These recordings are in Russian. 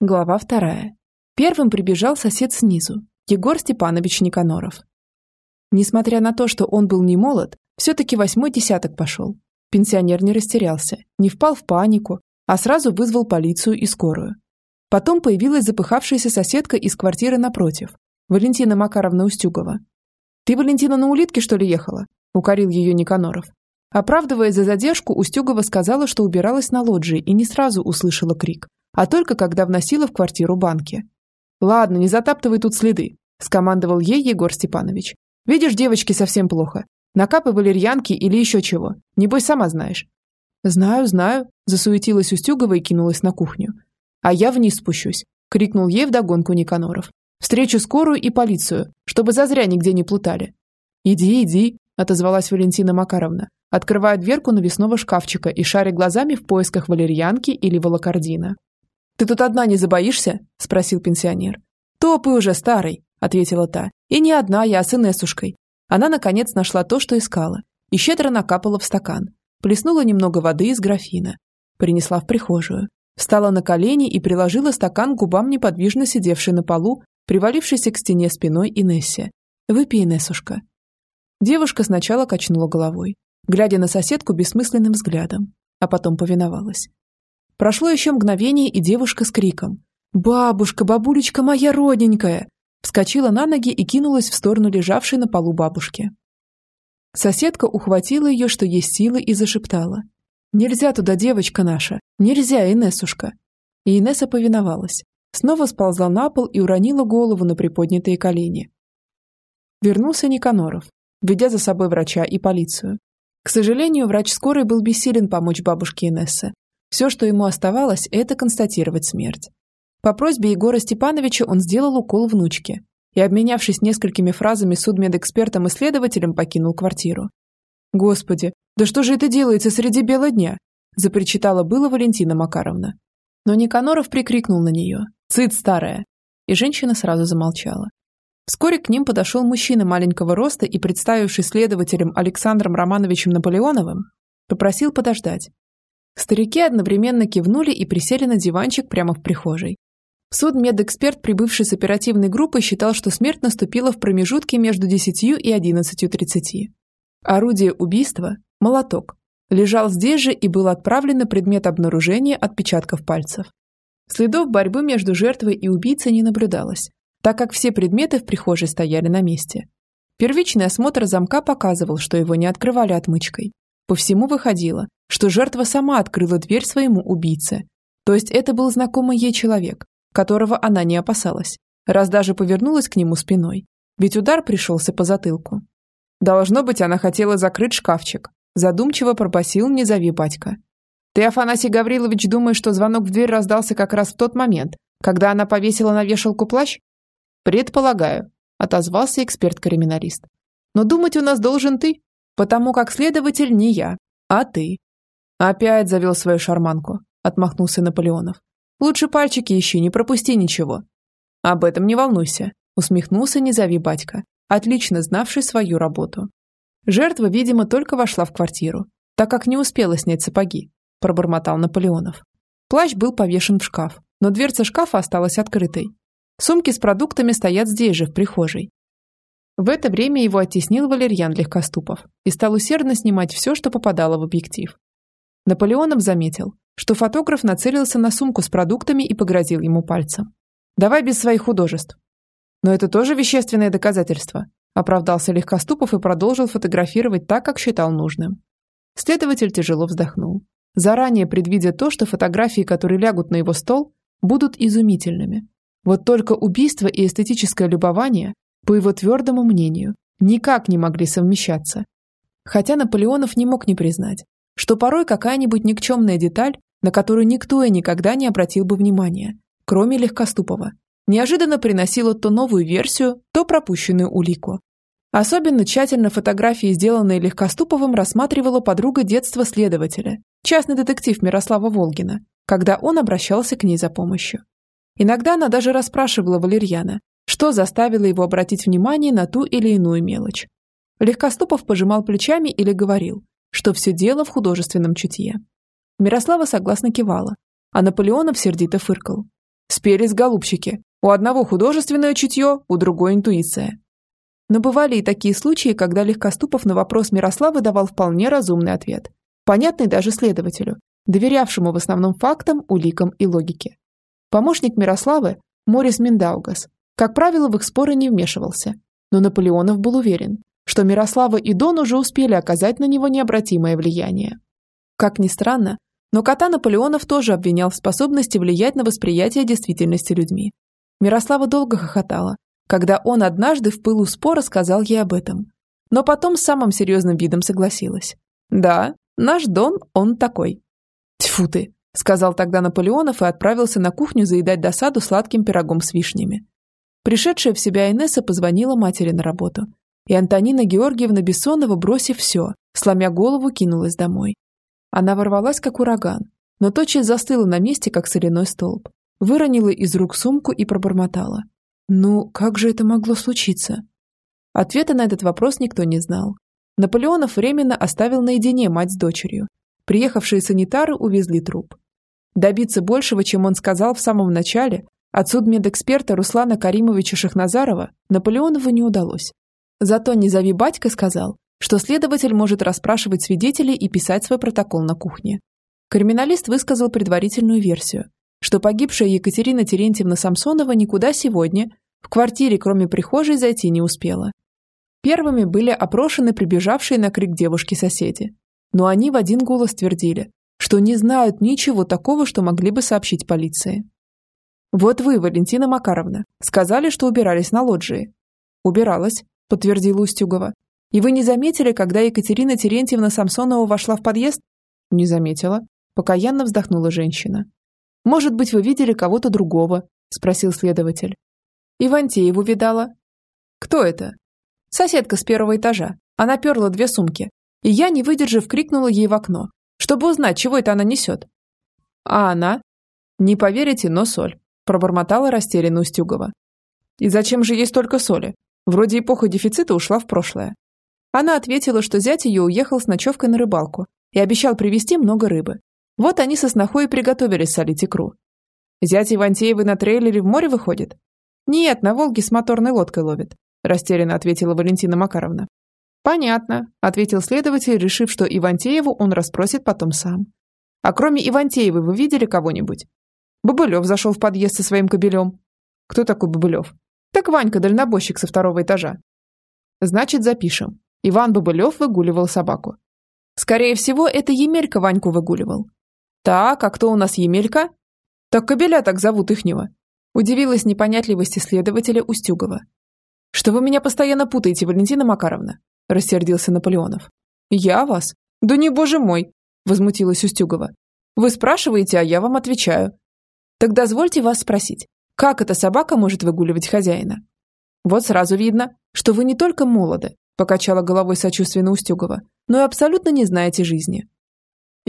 Глава вторая. Первым прибежал сосед снизу, Егор Степанович Никаноров. Несмотря на то, что он был не молод, все-таки восьмой десяток пошел. Пенсионер не растерялся, не впал в панику, а сразу вызвал полицию и скорую. Потом появилась запыхавшаяся соседка из квартиры напротив, Валентина Макаровна Устюгова. «Ты, Валентина, на улитке, что ли, ехала?» – укорил ее Никаноров. Оправдывая за задержку, Устюгова сказала, что убиралась на лоджии и не сразу услышала крик а только когда вносила в квартиру банки. «Ладно, не затаптывай тут следы», – скомандовал ей Егор Степанович. «Видишь, девочки совсем плохо. Накапай валерьянки или еще чего. Небось, сама знаешь». «Знаю, знаю», – засуетилась Устюгова и кинулась на кухню. «А я вниз спущусь», – крикнул ей вдогонку Никаноров. «Встречу скорую и полицию, чтобы зазря нигде не плутали». «Иди, иди», – отозвалась Валентина Макаровна, открывая дверку навесного шкафчика и шаря глазами в поисках валерьянки или волокордина. «Ты тут одна не забоишься?» – спросил пенсионер. «Топы уже старый», – ответила та. «И не одна я, с Инессушкой». Она, наконец, нашла то, что искала, и щедро накапала в стакан. Плеснула немного воды из графина. Принесла в прихожую. Встала на колени и приложила стакан к губам неподвижно сидевшей на полу, привалившейся к стене спиной Инессе. «Выпей, Инессушка». Девушка сначала качнула головой, глядя на соседку бессмысленным взглядом, а потом повиновалась. Прошло еще мгновение, и девушка с криком «Бабушка, бабулечка моя родненькая!» вскочила на ноги и кинулась в сторону лежавшей на полу бабушки. Соседка ухватила ее, что есть силы, и зашептала. «Нельзя туда, девочка наша! Нельзя, Инессушка!» И Инесса повиновалась. Снова сползла на пол и уронила голову на приподнятые колени. Вернулся Никаноров, ведя за собой врача и полицию. К сожалению, врач скорой был бессилен помочь бабушке Инессе, все, что ему оставалось, это констатировать смерть. По просьбе Егора Степановича он сделал укол внучке и, обменявшись несколькими фразами с судмедэкспертом и следователем, покинул квартиру. «Господи, да что же это делается среди бела дня?» запричитала было Валентина Макаровна. Но Никаноров прикрикнул на нее «Цыц, старая!» и женщина сразу замолчала. Вскоре к ним подошел мужчина маленького роста и, представивший следователем Александром Романовичем Наполеоновым, попросил подождать, Старики одновременно кивнули и присели на диванчик прямо в прихожей. Судмедэксперт, прибывший с оперативной группой, считал, что смерть наступила в промежутке между 10 и 11.30. Орудие убийства – молоток. Лежал здесь же и был отправлен на предмет обнаружения отпечатков пальцев. Следов борьбы между жертвой и убийцей не наблюдалось, так как все предметы в прихожей стояли на месте. Первичный осмотр замка показывал, что его не открывали отмычкой. По всему выходило, что жертва сама открыла дверь своему убийце. То есть это был знакомый ей человек, которого она не опасалась, раз даже повернулась к нему спиной. Ведь удар пришелся по затылку. Должно быть, она хотела закрыть шкафчик. Задумчиво пробасил «Не зови батька». «Ты, Афанасий Гаврилович, думаешь, что звонок в дверь раздался как раз в тот момент, когда она повесила на вешалку плащ?» «Предполагаю», – отозвался эксперт-криминалист. «Но думать у нас должен ты, потому как следователь не я, а ты. «Опять завел свою шарманку», – отмахнулся Наполеонов. «Лучше пальчики ищи, не пропусти ничего». «Об этом не волнуйся», – усмехнулся «Не зови батька», отлично знавший свою работу. Жертва, видимо, только вошла в квартиру, так как не успела снять сапоги, пробормотал Наполеонов. Плащ был повешен в шкаф, но дверца шкафа осталась открытой. Сумки с продуктами стоят здесь же, в прихожей. В это время его оттеснил Валерьян Легкоступов и стал усердно снимать все, что попадало в объектив. Наполеонов заметил, что фотограф нацелился на сумку с продуктами и погрозил ему пальцем. «Давай без своих художеств». «Но это тоже вещественное доказательство», оправдался Легкоступов и продолжил фотографировать так, как считал нужным. Следователь тяжело вздохнул, заранее предвидя то, что фотографии, которые лягут на его стол, будут изумительными. Вот только убийство и эстетическое любование, по его твердому мнению, никак не могли совмещаться. Хотя Наполеонов не мог не признать, что порой какая-нибудь никчемная деталь, на которую никто и никогда не обратил бы внимания, кроме Легкоступова, неожиданно приносила то новую версию, то пропущенную улику. Особенно тщательно фотографии, сделанные Легкоступовым, рассматривала подруга детства следователя, частный детектив Мирослава Волгина, когда он обращался к ней за помощью. Иногда она даже расспрашивала Валерьяна, что заставило его обратить внимание на ту или иную мелочь. Легкоступов пожимал плечами или говорил, что все дело в художественном чутье. Мирослава согласно кивала, а Наполеонов сердито фыркал. Спелись голубчики. У одного художественное чутье, у другой интуиция. Но бывали и такие случаи, когда Легкоступов на вопрос Мирославы давал вполне разумный ответ, понятный даже следователю, доверявшему в основном фактам, уликам и логике. Помощник Мирославы, Морис Миндаугас, как правило, в их споры не вмешивался, но Наполеонов был уверен, что Мирослава и Дон уже успели оказать на него необратимое влияние. Как ни странно, но кота Наполеонов тоже обвинял в способности влиять на восприятие действительности людьми. Мирослава долго хохотала, когда он однажды в пылу спора сказал ей об этом. Но потом с самым серьезным видом согласилась. «Да, наш Дон, он такой». «Тьфу ты», — сказал тогда Наполеонов и отправился на кухню заедать досаду сладким пирогом с вишнями. Пришедшая в себя Инесса позвонила матери на работу. И Антонина Георгиевна Бессонова, бросив все, сломя голову, кинулась домой. Она ворвалась, как ураган, но тотчас застыла на месте, как соляной столб. Выронила из рук сумку и пробормотала. Ну, как же это могло случиться? Ответа на этот вопрос никто не знал. Наполеонов временно оставил наедине мать с дочерью. Приехавшие санитары увезли труп. Добиться большего, чем он сказал в самом начале, от судмедэксперта Руслана Каримовича Шахназарова Наполеонову не удалось. Зато «Не зови батька» сказал, что следователь может расспрашивать свидетелей и писать свой протокол на кухне. Криминалист высказал предварительную версию, что погибшая Екатерина Терентьевна Самсонова никуда сегодня, в квартире, кроме прихожей, зайти не успела. Первыми были опрошены прибежавшие на крик девушки соседи. Но они в один голос твердили, что не знают ничего такого, что могли бы сообщить полиции. «Вот вы, Валентина Макаровна, сказали, что убирались на лоджии». «Убиралась», – подтвердила Устюгова. «И вы не заметили, когда Екатерина Терентьевна Самсонова вошла в подъезд?» «Не заметила», – покаянно вздохнула женщина. Может быть, вы видели кого-то другого?» – спросил следователь. «Ивантееву видала». «Кто это?» «Соседка с первого этажа. Она перла две сумки. И я, не выдержав, крикнула ей в окно, чтобы узнать, чего это она несет». «А она?» «Не поверите, но соль», – пробормотала растерянно Устюгова. «И зачем же ей столько соли? Вроде эпоха дефицита ушла в прошлое». Она ответила, что зять ее уехал с ночевкой на рыбалку и обещал привезти много рыбы. Вот они со снохой и приготовились солить икру. Зять Ивантеевы на трейлере в море выходит? Нет, на Волге с моторной лодкой ловит, растерянно ответила Валентина Макаровна. Понятно, ответил следователь, решив, что Ивантееву он расспросит потом сам. А кроме Ивантеевой вы видели кого-нибудь? Бобылев зашел в подъезд со своим кобелем. Кто такой Бобылев? Так Ванька, дальнобойщик со второго этажа. Значит, запишем. Иван Бобылев выгуливал собаку. Скорее всего, это Емелька Ваньку выгуливал. «Так, а кто у нас Емелька?» «Так кобеля так зовут ихнего», – удивилась непонятливости следователя Устюгова. «Что вы меня постоянно путаете, Валентина Макаровна?» – рассердился Наполеонов. «Я вас? Да не боже мой!» – возмутилась Устюгова. «Вы спрашиваете, а я вам отвечаю. Так дозвольте вас спросить, как эта собака может выгуливать хозяина?» «Вот сразу видно, что вы не только молоды», – покачала головой сочувственно Устюгова, «но и абсолютно не знаете жизни.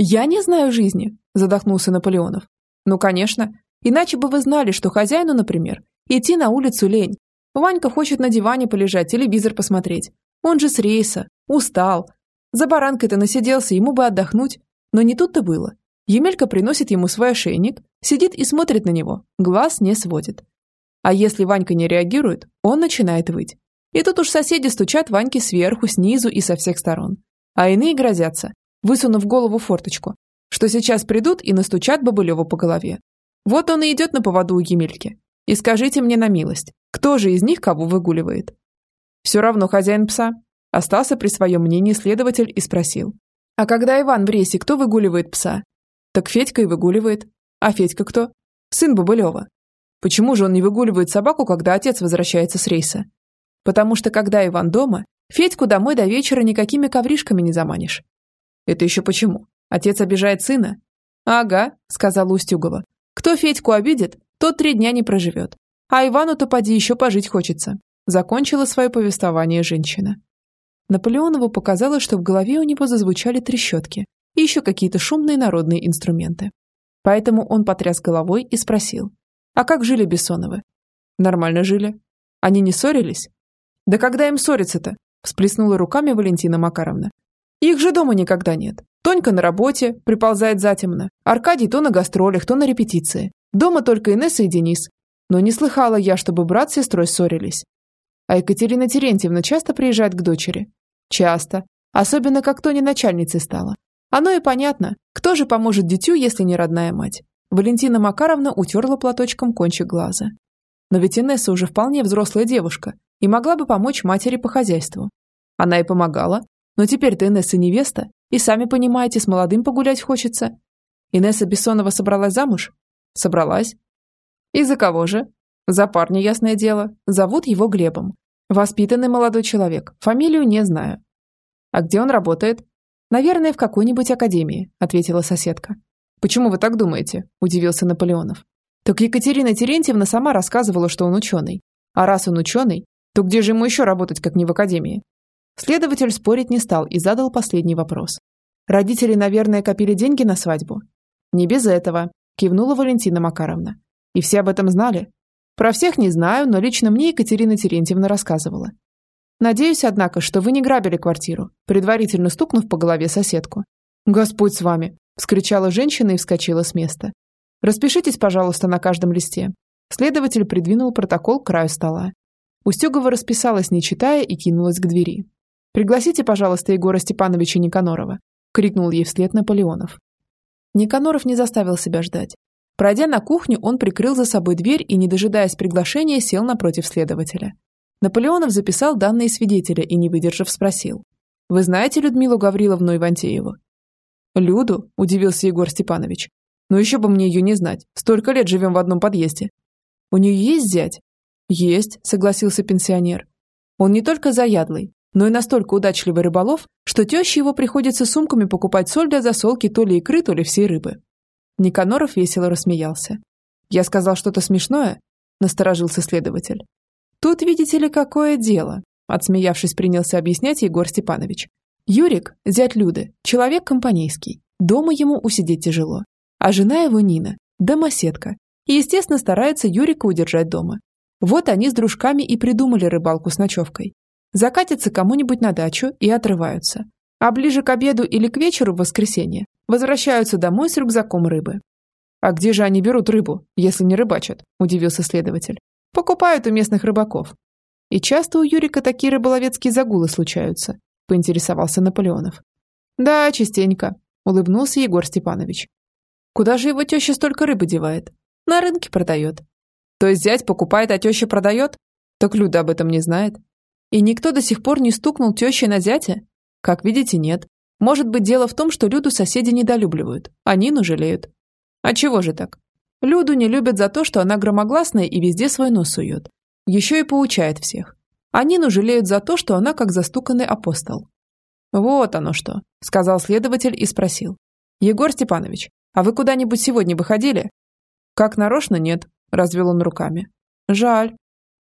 «Я не знаю жизни», – задохнулся Наполеонов. «Ну, конечно. Иначе бы вы знали, что хозяину, например, идти на улицу лень. Ванька хочет на диване полежать, телевизор посмотреть. Он же с рейса. Устал. За баранкой-то насиделся, ему бы отдохнуть. Но не тут-то было. Емелька приносит ему свой ошейник, сидит и смотрит на него, глаз не сводит. А если Ванька не реагирует, он начинает выть. И тут уж соседи стучат Ваньке сверху, снизу и со всех сторон. А иные грозятся высунув голову форточку, что сейчас придут и настучат Бабылеву по голове. Вот он и идет на поводу у Емельки. И скажите мне на милость, кто же из них кого выгуливает? Все равно хозяин пса. Остался при своем мнении следователь и спросил. А когда Иван в рейсе, кто выгуливает пса? Так Федька и выгуливает. А Федька кто? Сын Бабылева. Почему же он не выгуливает собаку, когда отец возвращается с рейса? Потому что когда Иван дома, Федьку домой до вечера никакими ковришками не заманишь. Это еще почему? Отец обижает сына? Ага, сказала Устюгова. Кто Федьку обидит, тот три дня не проживет. А Ивану-то поди еще пожить хочется. Закончила свое повествование женщина. Наполеонову показалось, что в голове у него зазвучали трещотки и еще какие-то шумные народные инструменты. Поэтому он потряс головой и спросил. «А как жили Бессоновы?» «Нормально жили. Они не ссорились?» «Да когда им ссориться-то?» всплеснула руками Валентина Макаровна. Их же дома никогда нет. Тонька на работе, приползает затемно. Аркадий то на гастролях, то на репетиции. Дома только Инесса и Денис. Но не слыхала я, чтобы брат с сестрой ссорились. А Екатерина Терентьевна часто приезжает к дочери? Часто. Особенно, как Тони начальницей стала. Оно и понятно. Кто же поможет дитю, если не родная мать? Валентина Макаровна утерла платочком кончик глаза. Но ведь Инесса уже вполне взрослая девушка и могла бы помочь матери по хозяйству. Она и помогала. Но теперь-то Инесса невеста, и сами понимаете, с молодым погулять хочется. Инесса Бессонова собралась замуж? Собралась. И за кого же? За парня, ясное дело. Зовут его Глебом. Воспитанный молодой человек. Фамилию не знаю. А где он работает? Наверное, в какой-нибудь академии, ответила соседка. Почему вы так думаете? Удивился Наполеонов. Так Екатерина Терентьевна сама рассказывала, что он ученый. А раз он ученый, то где же ему еще работать, как не в академии? Следователь спорить не стал и задал последний вопрос. Родители, наверное, копили деньги на свадьбу? Не без этого, кивнула Валентина Макаровна. И все об этом знали? Про всех не знаю, но лично мне Екатерина Терентьевна рассказывала. Надеюсь, однако, что вы не грабили квартиру, предварительно стукнув по голове соседку. Господь с вами, вскричала женщина и вскочила с места. Распишитесь, пожалуйста, на каждом листе. Следователь придвинул протокол к краю стола. Устюгова расписалась, не читая, и кинулась к двери. «Пригласите, пожалуйста, Егора Степановича Никанорова», — крикнул ей вслед Наполеонов. Никаноров не заставил себя ждать. Пройдя на кухню, он прикрыл за собой дверь и, не дожидаясь приглашения, сел напротив следователя. Наполеонов записал данные свидетеля и, не выдержав, спросил. «Вы знаете Людмилу Гавриловну Ивантееву?» «Люду?» – удивился Егор Степанович. «Ну еще бы мне ее не знать. Столько лет живем в одном подъезде». «У нее есть зять?» «Есть», – согласился пенсионер. «Он не только заядлый, но и настолько удачливый рыболов, что теще его приходится сумками покупать соль для засолки то ли икры, то ли всей рыбы. Никаноров весело рассмеялся. «Я сказал что-то смешное?» – насторожился следователь. «Тут, видите ли, какое дело?» – отсмеявшись, принялся объяснять Егор Степанович. «Юрик, зять Люды, человек компанейский. Дома ему усидеть тяжело. А жена его Нина – домоседка. И, естественно, старается Юрика удержать дома. Вот они с дружками и придумали рыбалку с ночевкой. Закатятся кому-нибудь на дачу и отрываются. А ближе к обеду или к вечеру в воскресенье возвращаются домой с рюкзаком рыбы. «А где же они берут рыбу, если не рыбачат?» – удивился следователь. «Покупают у местных рыбаков». «И часто у Юрика такие рыболовецкие загулы случаются», – поинтересовался Наполеонов. «Да, частенько», – улыбнулся Егор Степанович. «Куда же его теща столько рыбы девает?» «На рынке продает». «То есть зять покупает, а теща продает?» «Так Люда об этом не знает». «И никто до сих пор не стукнул теще на зятя?» Как видите, нет. Может быть, дело в том, что Люду соседи недолюбливают, а Нину жалеют. А чего же так? Люду не любят за то, что она громогласная и везде свой нос сует. Еще и поучает всех. А Нину жалеют за то, что она как застуканный апостол. «Вот оно что», — сказал следователь и спросил. «Егор Степанович, а вы куда-нибудь сегодня выходили?» «Как нарочно нет», — развел он руками. «Жаль.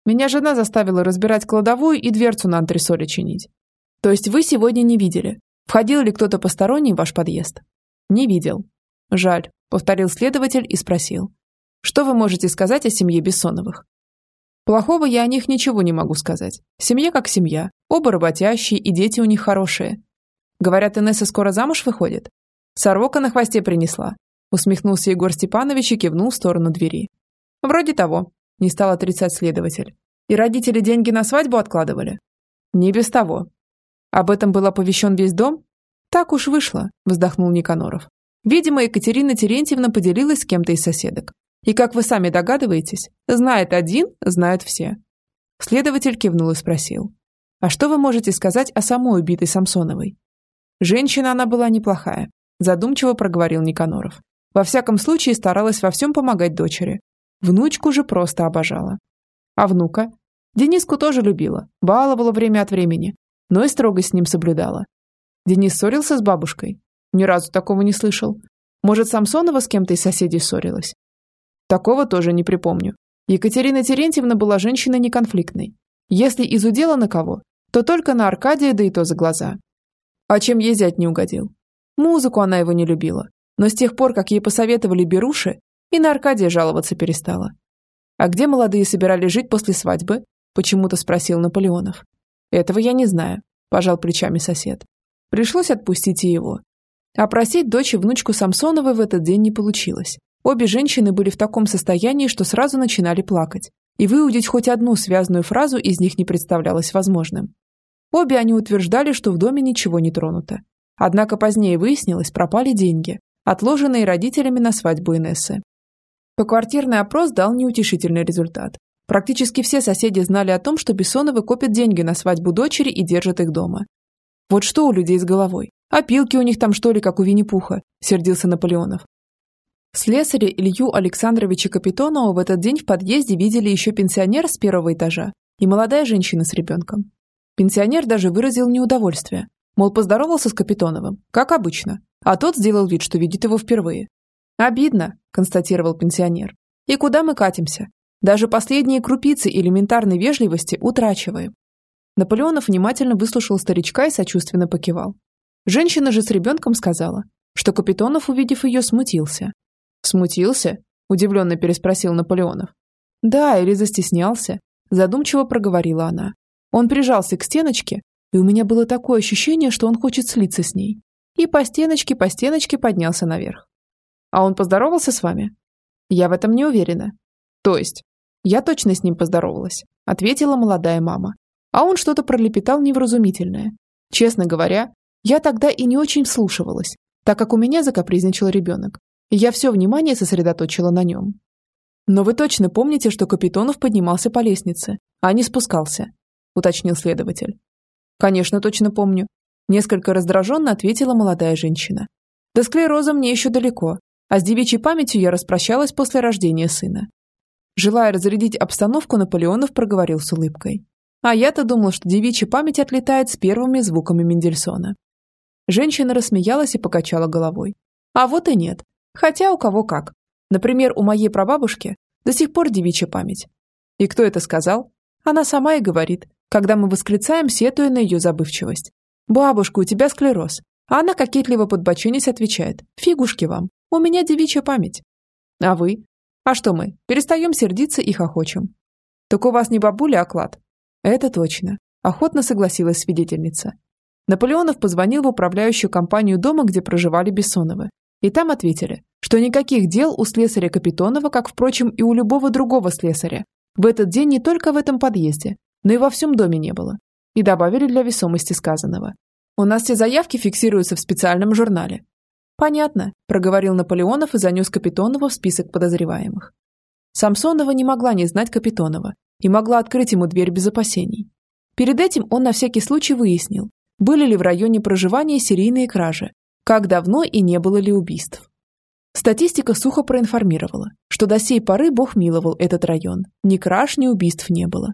Меня жена заставила разбирать кладовую и дверцу на антресоле чинить. То есть вы сегодня не видели? Входил ли кто-то посторонний в ваш подъезд? Не видел. Жаль, повторил следователь и спросил. Что вы можете сказать о семье Бессоновых? Плохого я о них ничего не могу сказать. Семья как семья. Оба работящие, и дети у них хорошие. Говорят, Инесса скоро замуж выходит? Сорока на хвосте принесла. Усмехнулся Егор Степанович и кивнул в сторону двери. Вроде того, не стал отрицать следователь. И родители деньги на свадьбу откладывали? Не без того, об этом был оповещен весь дом? Так уж вышло, вздохнул Никаноров. Видимо, Екатерина Терентьевна поделилась с кем-то из соседок. И, как вы сами догадываетесь, знает один, знают все. Следователь кивнул и спросил. А что вы можете сказать о самой убитой Самсоновой? Женщина она была неплохая, задумчиво проговорил Никаноров. Во всяком случае, старалась во всем помогать дочери. Внучку же просто обожала. А внука? Дениску тоже любила, баловала время от времени, но и строгость с ним соблюдала. Денис ссорился с бабушкой? Ни разу такого не слышал. Может, Самсонова с кем-то из соседей ссорилась? Такого тоже не припомню. Екатерина Терентьевна была женщиной неконфликтной. Если изудела на кого, то только на Аркадия, да и то за глаза. А чем ей зять не угодил? Музыку она его не любила, но с тех пор, как ей посоветовали беруши, и на Аркадия жаловаться перестала. А где молодые собирались жить после свадьбы? Почему-то спросил Наполеонов. Этого я не знаю, пожал плечами сосед. Пришлось отпустить и его. А просить дочь и внучку Самсоновой в этот день не получилось. Обе женщины были в таком состоянии, что сразу начинали плакать, и выудить хоть одну связанную фразу из них не представлялось возможным. Обе они утверждали, что в доме ничего не тронуто. Однако позднее выяснилось, пропали деньги, отложенные родителями на свадьбу Инессы. Поквартирный опрос дал неутешительный результат. Практически все соседи знали о том, что Бессоновы копят деньги на свадьбу дочери и держат их дома. Вот что у людей с головой? Опилки у них там что ли, как у Винни-Пуха? Сердился Наполеонов. Слесаря Илью Александровича Капитонова в этот день в подъезде видели еще пенсионер с первого этажа и молодая женщина с ребенком. Пенсионер даже выразил неудовольствие. Мол, поздоровался с Капитоновым, как обычно, а тот сделал вид, что видит его впервые. «Обидно», – констатировал пенсионер. «И куда мы катимся? Даже последние крупицы элементарной вежливости утрачиваем». Наполеонов внимательно выслушал старичка и сочувственно покивал. Женщина же с ребенком сказала, что Капитонов, увидев ее, смутился. «Смутился?» – удивленно переспросил Наполеонов. «Да, или застеснялся», – задумчиво проговорила она. Он прижался к стеночке, и у меня было такое ощущение, что он хочет слиться с ней. И по стеночке, по стеночке поднялся наверх. А он поздоровался с вами? Я в этом не уверена. То есть? Я точно с ним поздоровалась, ответила молодая мама. А он что-то пролепетал невразумительное. Честно говоря, я тогда и не очень вслушивалась, так как у меня закапризничал ребенок, и я все внимание сосредоточила на нем. Но вы точно помните, что Капитонов поднимался по лестнице, а не спускался, уточнил следователь. Конечно, точно помню. Несколько раздраженно ответила молодая женщина. До склероза мне еще далеко, а с девичьей памятью я распрощалась после рождения сына. Желая разрядить обстановку, Наполеонов проговорил с улыбкой. А я-то думал, что девичья память отлетает с первыми звуками Мендельсона. Женщина рассмеялась и покачала головой. А вот и нет. Хотя у кого как. Например, у моей прабабушки до сих пор девичья память. И кто это сказал? Она сама и говорит, когда мы восклицаем, сетуя на ее забывчивость. «Бабушка, у тебя склероз». А она кокетливо подбоченясь отвечает. «Фигушки вам. У меня девичья память. А вы? А что мы? Перестаем сердиться и хохочем. Так у вас не бабуля, а клад. Это точно. Охотно согласилась свидетельница. Наполеонов позвонил в управляющую компанию дома, где проживали Бессоновы. И там ответили, что никаких дел у слесаря Капитонова, как, впрочем, и у любого другого слесаря, в этот день не только в этом подъезде, но и во всем доме не было. И добавили для весомости сказанного. У нас все заявки фиксируются в специальном журнале, «Понятно», – проговорил Наполеонов и занес Капитонова в список подозреваемых. Самсонова не могла не знать Капитонова и могла открыть ему дверь без опасений. Перед этим он на всякий случай выяснил, были ли в районе проживания серийные кражи, как давно и не было ли убийств. Статистика сухо проинформировала, что до сей поры Бог миловал этот район, ни краж, ни убийств не было.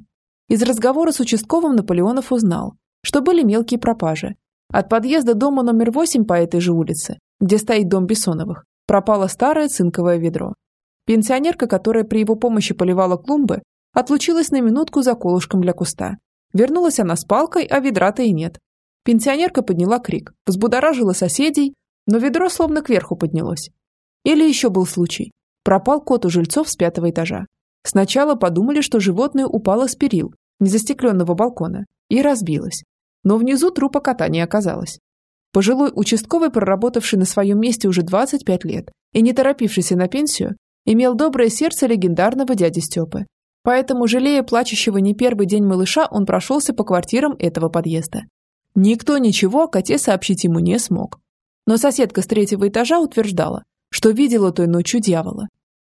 Из разговора с участковым Наполеонов узнал, что были мелкие пропажи. От подъезда дома номер 8 по этой же улице где стоит дом Бессоновых, пропало старое цинковое ведро. Пенсионерка, которая при его помощи поливала клумбы, отлучилась на минутку за колышком для куста. Вернулась она с палкой, а ведра-то и нет. Пенсионерка подняла крик, взбудоражила соседей, но ведро словно кверху поднялось. Или еще был случай. Пропал кот у жильцов с пятого этажа. Сначала подумали, что животное упало с перил, незастекленного балкона, и разбилось. Но внизу трупа кота не оказалось. Пожилой участковый, проработавший на своем месте уже 25 лет и не торопившийся на пенсию, имел доброе сердце легендарного дяди Степы. Поэтому, жалея плачущего не первый день малыша, он прошелся по квартирам этого подъезда. Никто ничего о коте сообщить ему не смог. Но соседка с третьего этажа утверждала, что видела той ночью дьявола.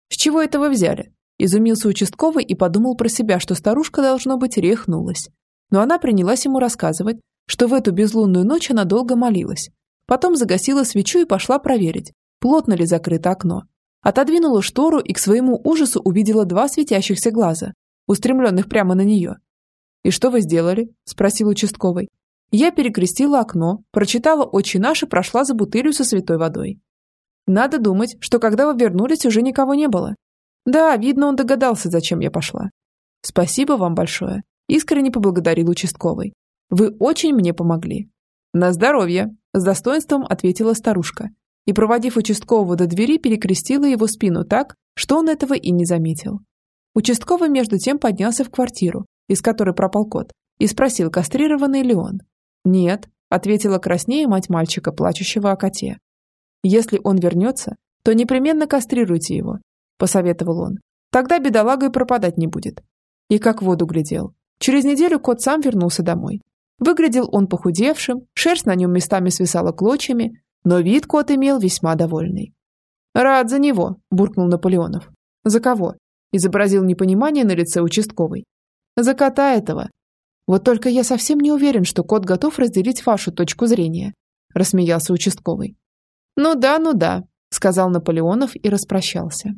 С чего это вы взяли? Изумился участковый и подумал про себя, что старушка, должно быть, рехнулась. Но она принялась ему рассказывать, что в эту безлунную ночь она долго молилась. Потом загасила свечу и пошла проверить, плотно ли закрыто окно. Отодвинула штору и к своему ужасу увидела два светящихся глаза, устремленных прямо на нее. «И что вы сделали?» – спросил участковый. Я перекрестила окно, прочитала «Отче наш» и прошла за бутылью со святой водой. Надо думать, что когда вы вернулись, уже никого не было. Да, видно, он догадался, зачем я пошла. Спасибо вам большое. Искренне поблагодарил участковый. Вы очень мне помогли». «На здоровье», – с достоинством ответила старушка. И, проводив участкового до двери, перекрестила его спину так, что он этого и не заметил. Участковый между тем поднялся в квартиру, из которой пропал кот, и спросил, кастрированный ли он. «Нет», – ответила краснее мать мальчика, плачущего о коте. «Если он вернется, то непременно кастрируйте его», – посоветовал он. «Тогда бедолага и пропадать не будет». И как в воду глядел. Через неделю кот сам вернулся домой. Выглядел он похудевшим, шерсть на нем местами свисала клочьями, но вид кот имел весьма довольный. «Рад за него», – буркнул Наполеонов. «За кого?» – изобразил непонимание на лице участковый. «За кота этого. Вот только я совсем не уверен, что кот готов разделить вашу точку зрения», – рассмеялся участковый. «Ну да, ну да», – сказал Наполеонов и распрощался.